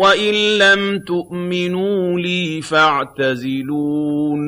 وَإِن لَّمْ تُؤْمِنُوا لِي فَاعْتَزِلُونِ